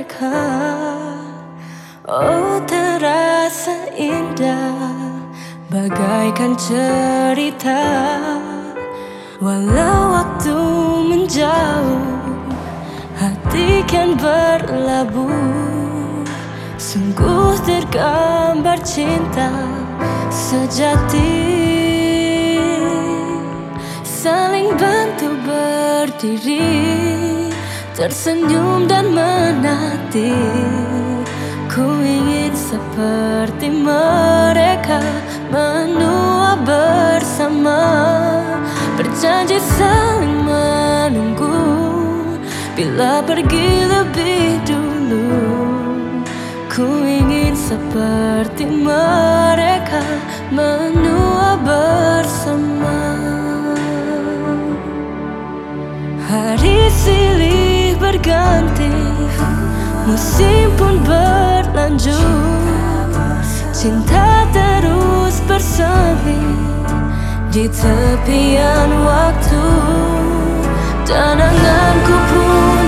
mereka. Oh terasa indah. Bagaikan cerita. Walau waktu menjauh Hati kan berlabuh. Sungguh tergambar cinta sejati. Saling bantu berdiri Tersenyum dan menanti. Ku ingin seperti mereka Menua bersama. Berjanji saling menunggu Bila pergi lebih dulu. Ku ingin seperti mereka Menua bersama. Hari silih berganti. Musim pun berlanjut. Cinta terus bersemi Di tepian waktu. Dan anganku pun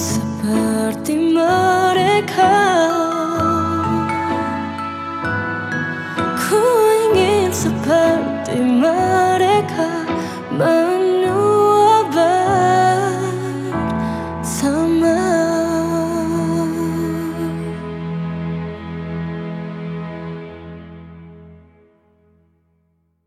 seperti mereka. Ku ingin seperti mereka